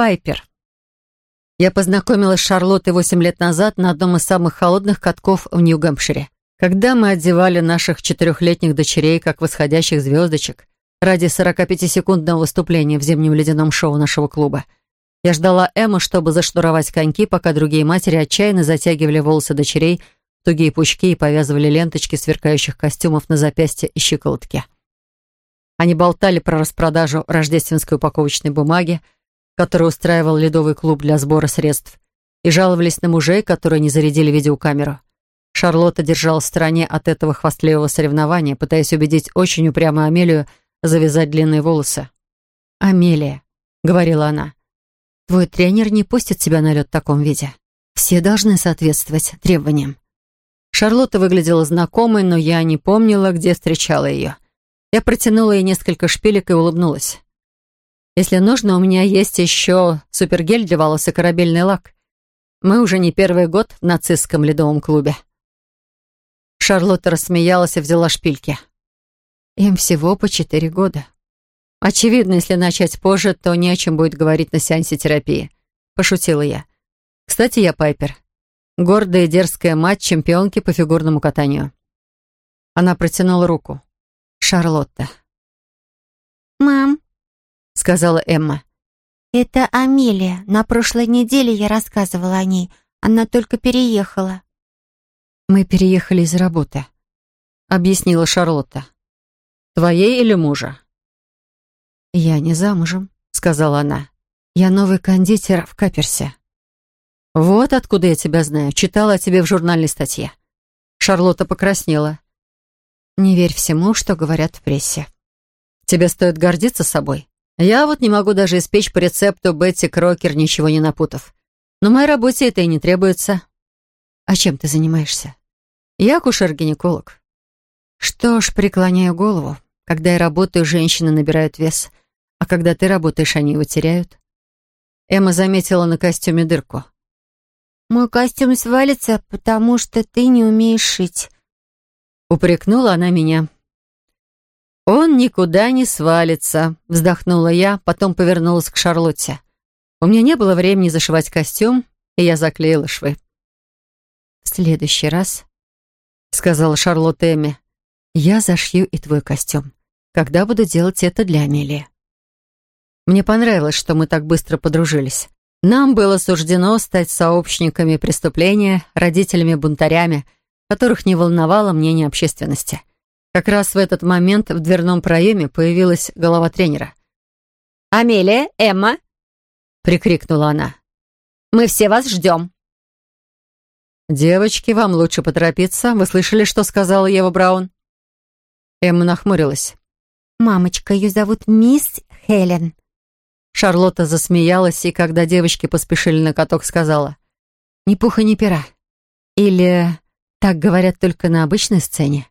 Пайпер. Я познакомилась с Шарлоттой восемь лет назад на одном из самых холодных катков в Нью-Гэмпшире, когда мы одевали наших четырехлетних дочерей как восходящих звездочек ради 45-секундного выступления в зимнем ледяном шоу нашего клуба. Я ждала Эмма, чтобы зашнуровать коньки, пока другие матери отчаянно затягивали волосы дочерей в тугие пучки и повязывали ленточки сверкающих костюмов на запястье и щиколотке. Они болтали про распродажу рождественской упаковочной бумаги, который устраивал ледовый клуб для сбора средств, и жаловались на мужей, которые не зарядили видеокамеру. Шарлотта держалась в стороне от этого хвастливого соревнования, пытаясь убедить очень упрямую Амелию завязать длинные волосы. «Амелия», — говорила она, — «твой тренер не пустит тебя на лед в таком виде. Все должны соответствовать требованиям». Шарлотта выглядела знакомой, но я не помнила, где встречала ее. Я протянула ей несколько шпилек и улыбнулась. Если нужно, у меня есть еще супергель для волос и корабельный лак. Мы уже не первый год в нацистском ледовом клубе». Шарлотта рассмеялась и взяла шпильки. «Им всего по четыре года. Очевидно, если начать позже, то не о чем будет говорить на сеансе терапии», — пошутила я. «Кстати, я Пайпер. Гордая и дерзкая мать чемпионки по фигурному катанию». Она протянула руку. «Шарлотта». «Мам, — сказала Эмма. «Это Амелия. На прошлой неделе я рассказывала о ней. Она только переехала». «Мы переехали из работы», — объяснила Шарлотта. «Твоей или мужа?» «Я не замужем», — сказала она. «Я новый кондитер в Каперсе». «Вот откуда я тебя знаю. Читала о тебе в журнальной статье». Шарлотта покраснела. «Не верь всему, что говорят в прессе». «Тебе стоит гордиться собой. Я вот не могу даже испечь по рецепту Бетти Крокер, ничего не напутав. Но моей работе это и не требуется. А чем ты занимаешься? Я акушер-гинеколог. Что ж, преклоняю голову. Когда я работаю, женщины набирают вес, а когда ты работаешь, они его теряют. Эмма заметила на костюме дырку. «Мой костюм свалится, потому что ты не умеешь шить», — упрекнула она меня. «Он никуда не свалится», — вздохнула я, потом повернулась к Шарлотте. У меня не было времени зашивать костюм, и я заклеила швы. «В следующий раз», — сказала Шарлотта Эмми, — «я зашью и твой костюм, когда буду делать это для Амелии». Мне понравилось, что мы так быстро подружились. Нам было суждено стать сообщниками преступления, родителями-бунтарями, которых не волновало мнение общественности. Как раз в этот момент в дверном проеме появилась голова тренера. «Амелия, Эмма!» — прикрикнула она. «Мы все вас ждем!» «Девочки, вам лучше поторопиться. Вы слышали, что сказала Ева Браун?» Эмма нахмурилась. «Мамочка, ее зовут мисс Хелен». Шарлотта засмеялась, и когда девочки поспешили на каток, сказала. «Ни пуха, ни пера. Или так говорят только на обычной сцене?»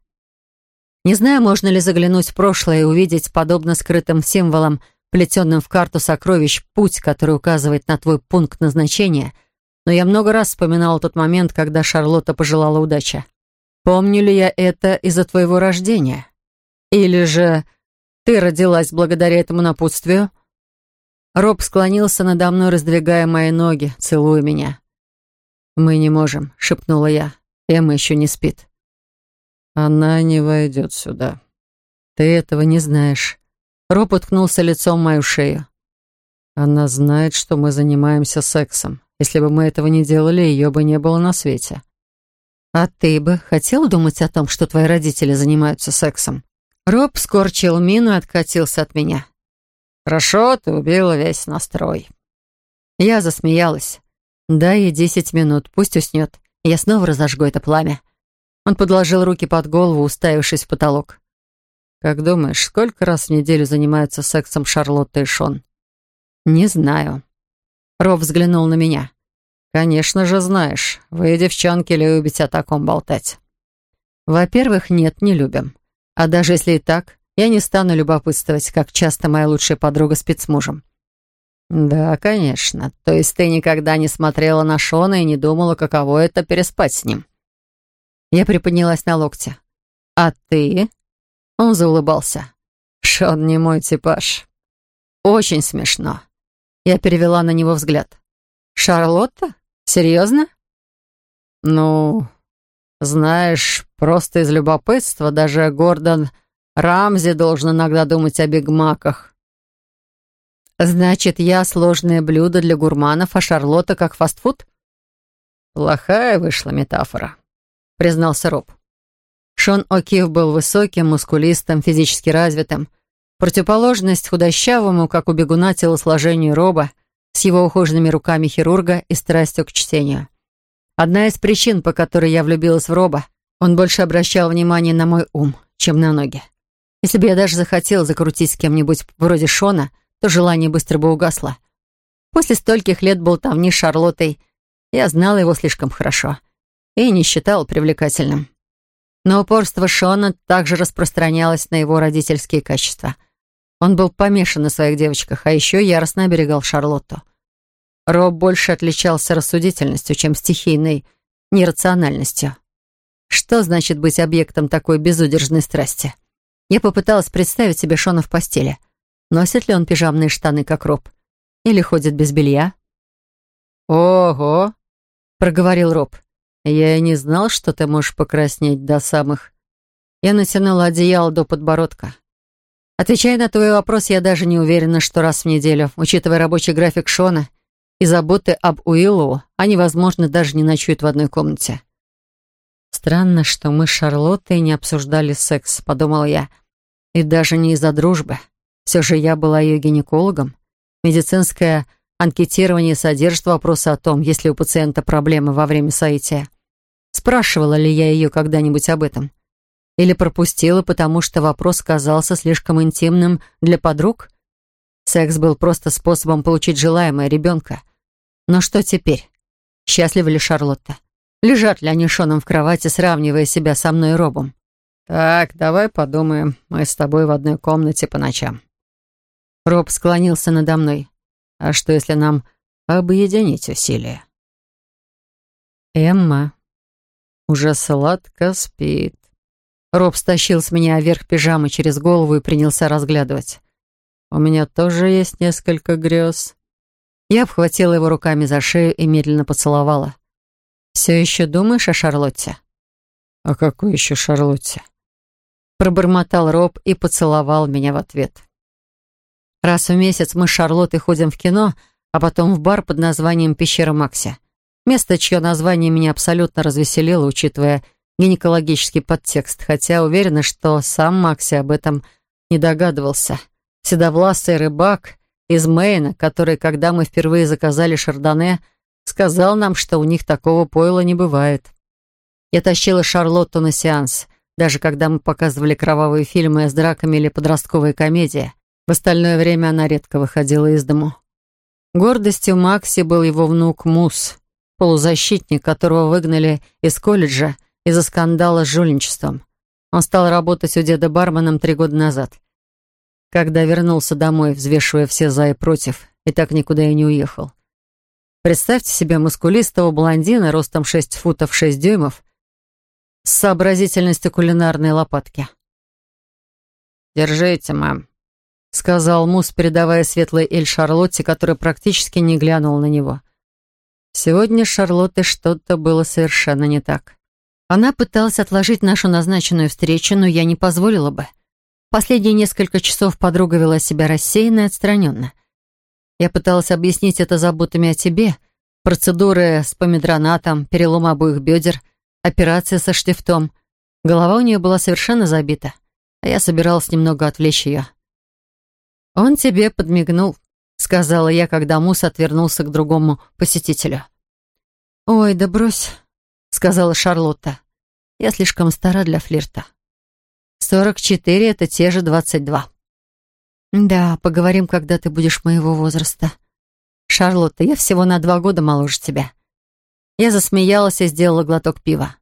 Не знаю, можно ли заглянуть в прошлое и увидеть, подобно скрытым символам, плетенным в карту сокровищ, путь, который указывает на твой пункт назначения, но я много раз вспоминал тот момент, когда Шарлотта пожелала удачи. Помню ли я это из-за твоего рождения? Или же ты родилась благодаря этому напутствию? Роб склонился надо мной, раздвигая мои ноги, целуя меня. «Мы не можем», — шепнула я. «Эмма еще не спит». «Она не войдет сюда». «Ты этого не знаешь». Роб уткнулся лицом в мою шею. «Она знает, что мы занимаемся сексом. Если бы мы этого не делали, ее бы не было на свете». «А ты бы хотел думать о том, что твои родители занимаются сексом?» Роб скорчил мину и откатился от меня. «Хорошо, ты убила весь настрой». Я засмеялась. «Дай ей десять минут, пусть уснет. Я снова разожгу это пламя. Он подложил руки под голову, уставившись в потолок. «Как думаешь, сколько раз в неделю занимаются сексом Шарлотта и Шон?» «Не знаю». Роб взглянул на меня. «Конечно же знаешь. Вы, девчонки, любите о таком болтать». «Во-первых, нет, не любим. А даже если и так, я не стану любопытствовать, как часто моя лучшая подруга спит с мужем». «Да, конечно. То есть ты никогда не смотрела на Шона и не думала, каково это переспать с ним?» Я приподнялась на локте. «А ты?» Он заулыбался. «Шон не мой типаж». «Очень смешно». Я перевела на него взгляд. «Шарлотта? Серьезно?» «Ну, знаешь, просто из любопытства даже Гордон Рамзи должен иногда думать о бигмаках». «Значит, я сложное блюдо для гурманов, а Шарлотта как фастфуд?» «Плохая вышла метафора», признался Роб. Шон О'Кив был высоким, мускулистым, физически развитым. Противоположность худощавому, как у бегуна, телосложению Роба, с его ухоженными руками хирурга и страстью к чтению. Одна из причин, по которой я влюбилась в Роба, он больше обращал внимание на мой ум, чем на ноги. Если бы я даже захотела закрутить с кем-нибудь вроде Шона, то желание быстро бы угасло. После стольких лет болтовни с Шарлоттой я знала его слишком хорошо — и не считал привлекательным. Но упорство Шона также распространялось на его родительские качества. Он был помешан на своих девочках, а еще яростно оберегал Шарлотту. Роб больше отличался рассудительностью, чем стихийной нерациональностью. Что значит быть объектом такой безудержной страсти? Я попыталась представить себе Шона в постели. Носит ли он пижамные штаны, как Роб? Или ходит без белья? «Ого!» — проговорил Роб. «Я и не знал, что ты можешь покраснеть до самых...» Я натянула одеяло до подбородка. Отвечая на твой вопрос, я даже не уверена, что раз в неделю, учитывая рабочий график Шона и заботы об Уиллоу, они, возможно, даже не ночуют в одной комнате. «Странно, что мы с Шарлоттой не обсуждали секс», — подумал я. «И даже не из-за дружбы. Все же я была ее гинекологом. Медицинская Анкетирование содержит вопросы о том, есть ли у пациента проблемы во время соития. Спрашивала ли я ее когда-нибудь об этом? Или пропустила, потому что вопрос казался слишком интимным для подруг? Секс был просто способом получить желаемое ребенка. Но что теперь? Счастлива ли Шарлотта? Лежат ли они Шоном в кровати, сравнивая себя со мной и Робом? «Так, давай подумаем. Мы с тобой в одной комнате по ночам». Роб склонился надо мной. А что, если нам объединить усилия? Эмма уже сладко спит. Роб стащил с меня верх пижамы через голову и принялся разглядывать. У меня тоже есть несколько грез. Я обхватила его руками за шею и медленно поцеловала. «Все еще думаешь о Шарлотте?» «О какой еще Шарлотте?» Пробормотал Роб и поцеловал меня в ответ. Раз в месяц мы с Шарлоттой ходим в кино, а потом в бар под названием «Пещера Макси». Место, чье название меня абсолютно развеселило, учитывая гинекологический подтекст, хотя уверена, что сам Макси об этом не догадывался. Седовласый рыбак из Мэйна, который, когда мы впервые заказали шардоне, сказал нам, что у них такого пойла не бывает. Я тащила Шарлотту на сеанс, даже когда мы показывали кровавые фильмы с драками или подростковые комедии. В остальное время она редко выходила из дому. Гордостью Макси был его внук Мус, полузащитник, которого выгнали из колледжа из-за скандала с жульничеством. Он стал работать у деда барменом три года назад, когда вернулся домой, взвешивая все «за» и «против», и так никуда и не уехал. Представьте себе мускулистого блондина ростом 6 футов 6 дюймов с сообразительностью кулинарной лопатки. «Держите, мам», — сказал Мус, передавая светлый Эль Шарлотте, которая практически не глянула на него. Сегодня с Шарлоттой что-то было совершенно не так. Она пыталась отложить нашу назначенную встречу, но я не позволила бы. Последние несколько часов подруга вела себя рассеянно и отстраненно. Я пыталась объяснить это заботами о тебе, процедуры с помидронатом, перелом обоих бедер, операция со штифтом. Голова у нее была совершенно забита, а я собиралась немного отвлечь ее. «Он тебе подмигнул», — сказала я, когда Мус отвернулся к другому посетителю. «Ой, да брось», — сказала Шарлотта. «Я слишком стара для флирта». «Сорок четыре — это те же двадцать два». «Да, поговорим, когда ты будешь моего возраста». «Шарлотта, я всего на два года моложе тебя». Я засмеялась и сделала глоток пива.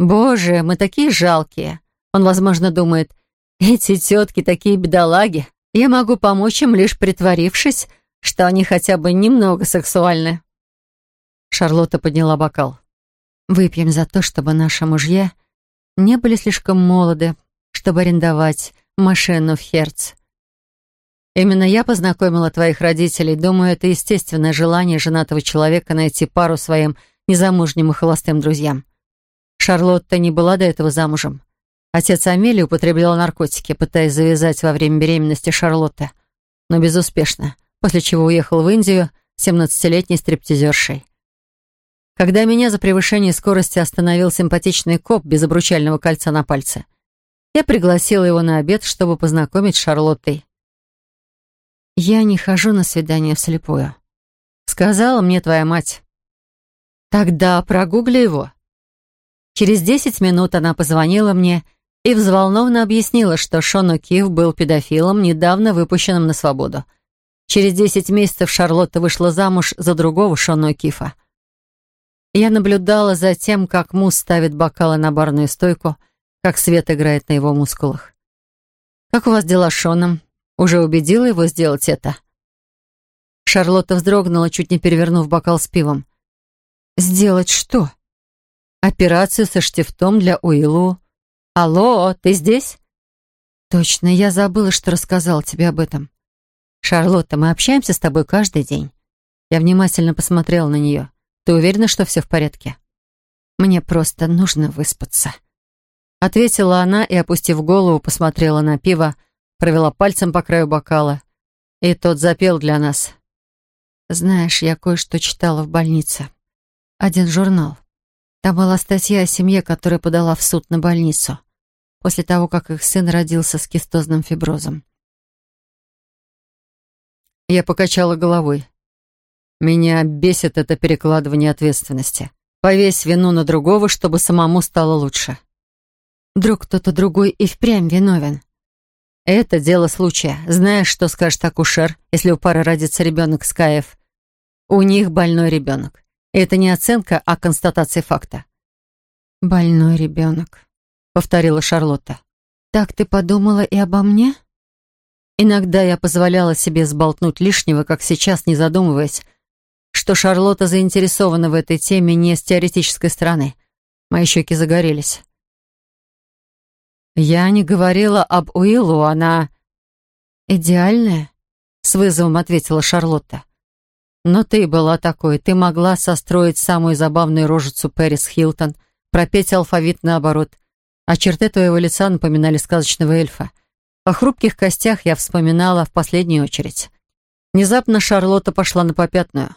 «Боже, мы такие жалкие!» Он, возможно, думает, «Эти тетки такие бедолаги, я могу помочь им, лишь притворившись, что они хотя бы немного сексуальны». Шарлотта подняла бокал. «Выпьем за то, чтобы наши мужья не были слишком молоды, чтобы арендовать машину в Херц. Именно я познакомила твоих родителей. Думаю, это естественное желание женатого человека найти пару своим незамужним и холостым друзьям. Шарлотта не была до этого замужем. Отец Амелии употреблял наркотики, пытаясь завязать во время беременности Шарлотты, но безуспешно, после чего уехал в Индию 17-летней стриптизершей. Когда меня за превышение скорости остановил симпатичный коп без обручального кольца на пальце, я пригласила его на обед, чтобы познакомить с Шарлоттой. «Я не хожу на свидание вслепую», — сказала мне твоя мать. «Тогда прогугли его». Через десять минут она позвонила мне и взволнованно объяснила, что Шон О'Кив был педофилом, недавно выпущенным на свободу. Через 10 месяцев Шарлотта вышла замуж за другого Шона О'Кифа. Я наблюдала за тем, как Мус ставит бокалы на барную стойку, как свет играет на его мускулах. «Как у вас дела с Шоном? Уже убедила его сделать это?» Шарлотта вздрогнула, чуть не перевернув бокал с пивом. «Сделать что?» «Операцию со штифтом для Уиллу. «Алло, ты здесь?» «Точно, я забыла, что рассказала тебе об этом. Шарлотта, мы общаемся с тобой каждый день». Я внимательно посмотрела на нее. «Ты уверена, что все в порядке?» «Мне просто нужно выспаться». Ответила она и, опустив голову, посмотрела на пиво, провела пальцем по краю бокала. И тот запел для нас. «Знаешь, я кое-что читала в больнице. Один журнал. Там была статья о семье, которая подала в суд на больницу после того, как их сын родился с кистозным фиброзом. Я покачала головой. Меня бесит это перекладывание ответственности. Повесь вину на другого, чтобы самому стало лучше. Вдруг кто-то другой и впрямь виновен. Это дело случая. Знаешь, что скажет акушер, если у пары родится ребенок с каев? У них больной ребенок. Это не оценка, а констатация факта. «Больной ребенок», — повторила Шарлотта. «Так ты подумала и обо мне?» Иногда я позволяла себе сболтнуть лишнего, как сейчас, не задумываясь, что Шарлотта заинтересована в этой теме не с теоретической стороны. Мои щеки загорелись. «Я не говорила об Уиллу, она...» «Идеальная?» — с вызовом ответила Шарлотта. Но ты была такой. Ты могла состроить самую забавную рожицу Пэрис Хилтон, пропеть алфавит наоборот. А черты твоего лица напоминали сказочного эльфа. О хрупких костях я вспоминала в последнюю очередь. Внезапно Шарлотта пошла на попятную.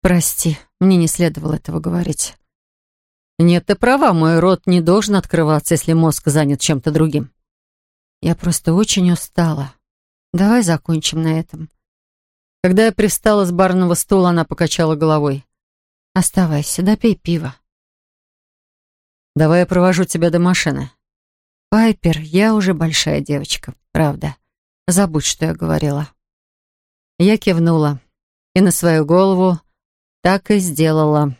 «Прости, мне не следовало этого говорить». «Нет, ты права, мой рот не должен открываться, если мозг занят чем-то другим». «Я просто очень устала. Давай закончим на этом». Когда я пристала с барного стула, она покачала головой. «Оставайся, допей пиво». «Давай я провожу тебя до машины». «Пайпер, я уже большая девочка, правда. Забудь, что я говорила». Я кивнула и на свою голову так и сделала.